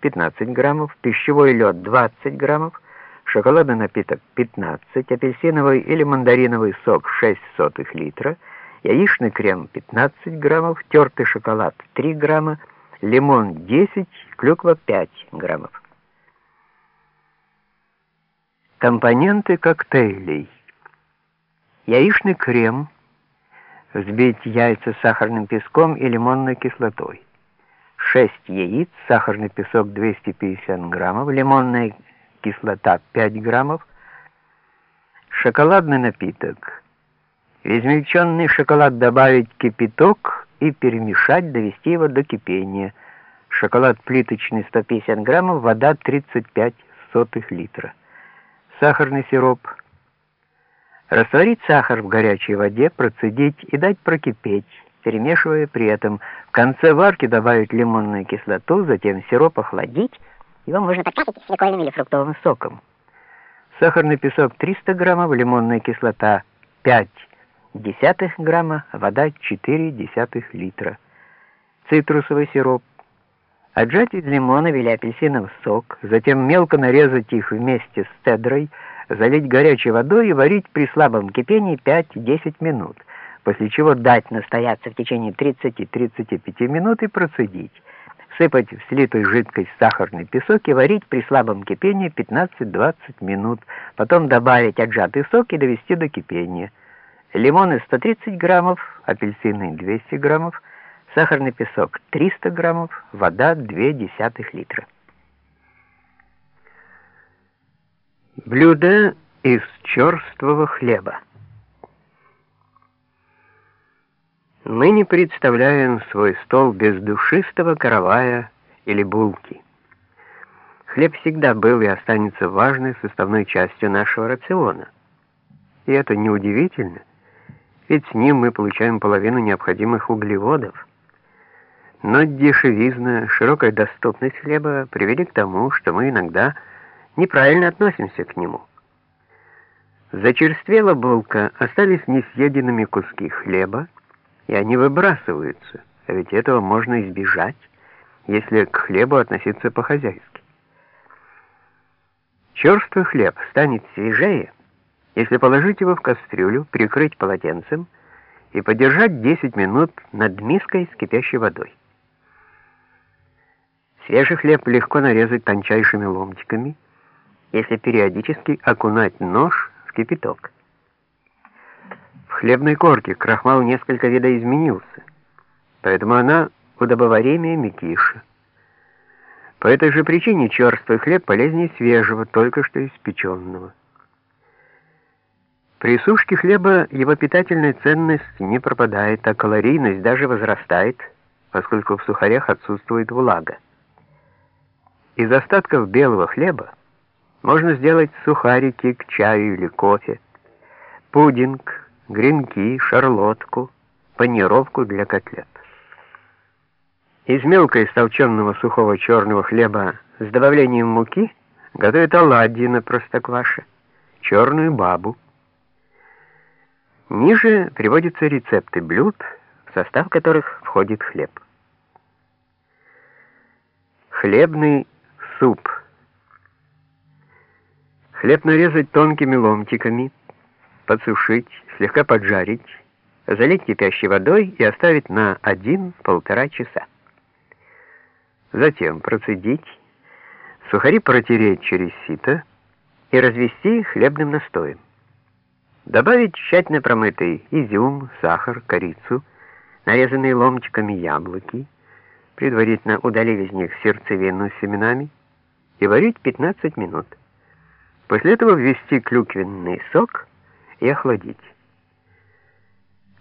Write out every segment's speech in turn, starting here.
15 граммов, пищевой лед 20 граммов, шоколадный напиток 15, апельсиновый или мандариновый сок 6 сотых литра, яичный крем 15 граммов, тертый шоколад 3 грамма, лимон 10, клюква 5 граммов. Компоненты коктейлей. Яичный крем, взбить яйца с сахарным песком и лимонной кислотой. 6 яиц, сахарный песок 250 граммов, лимонная кислота 5 граммов, шоколадный напиток. В измельченный шоколад добавить кипяток и перемешать, довести его до кипения. Шоколад плиточный 150 граммов, вода 35 сотых литра. Сахарный сироп. Растворить сахар в горячей воде, процедить и дать прокипеть, перемешивая при этом. В конце варки добавить лимонную кислоту, затем сироп охладить. Его можно подкрасить свекольным или фруктовым соком. Сахарный песок 300 граммов, лимонная кислота 5 десятых грамма, вода 4 десятых литра. Цитрусовый сироп. Отжать из лимона или апельсинов сок, затем мелко нарезать их вместе с цедрой, залить горячей водой и варить при слабом кипении 5-10 минут, после чего дать настояться в течение 30-35 минут и процедить. Сыпать в слитую жидкость сахарный песок и варить при слабом кипении 15-20 минут, потом добавить отжатый сок и довести до кипения лимоны 130 граммов, апельсины 200 граммов, сахарный песок 300 граммов, вода 2 десятых литра. Блюдо из черствого хлеба. Мы не представляем свой стол без душистого каравая или булки. Хлеб всегда был и останется важной составной частью нашего рациона. И это неудивительно, ведь с ним мы получаем половину необходимых углеводов. Но дешевизна, широкая доступность хлеба привели к тому, что мы иногда неправильно относимся к нему. Зачерствела булка, остались несъеденными куски хлеба, и они выбрасываются, а ведь этого можно избежать, если к хлебу относиться по-хозяйски. Черствый хлеб станет свежее, если положить его в кастрюлю, прикрыть полотенцем и подержать 10 минут над миской с кипящей водой. Свежий хлеб легко нарезать тончайшими ломтиками, если периодически окунать нож в кипяток. Хлебной корке крахмал несколько видоизменился, поэтому она удобоваримее мякиша. По этой же причине черствый хлеб полезнее свежего, только что испеченного. При сушке хлеба его питательная ценность не пропадает, а калорийность даже возрастает, поскольку в сухарях отсутствует влага. Из остатков белого хлеба можно сделать сухарики к чаю или кофе, пудинг, гренки, шарлотку, панировку для котлет. Из мелко истолченного сухого черного хлеба с добавлением муки готовят оладьи на простокваше, черную бабу, Ниже приводятся рецепты блюд, в состав которых входит хлеб. Хлебный суп. Хлеб нарезать тонкими ломтиками, подсушить, слегка поджарить, залить кипящей водой и оставить на 1-1,5 часа. Затем процедить, сухари протереть через сито и развести хлебным настоем. Добавить тщательно промытый изюм, сахар, корицу, нарезанные ломтиками яблоки, предварительно удалив из них сердцевину с семенами, и варить 15 минут. После этого ввести клюквенный сок и охладить.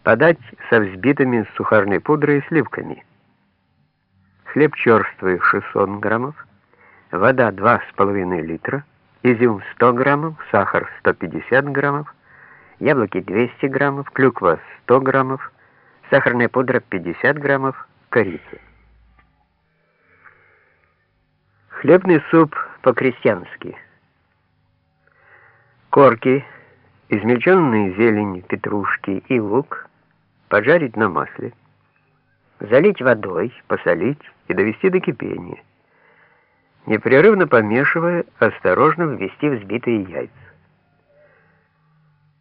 Подать со взбитыми сухарной пудрой и сливками. Хлеб черствый 600 граммов, вода 2,5 литра, изюм 100 граммов, сахар 150 граммов, яблоки 200 граммов, клюква 100 граммов, сахарная пудра 50 граммов, корица. Хлебный суп по-крестьянски. Корки, измельченные зелень, петрушки и лук поджарить на масле, залить водой, посолить и довести до кипения. Непрерывно помешивая, осторожно ввести взбитые яйца.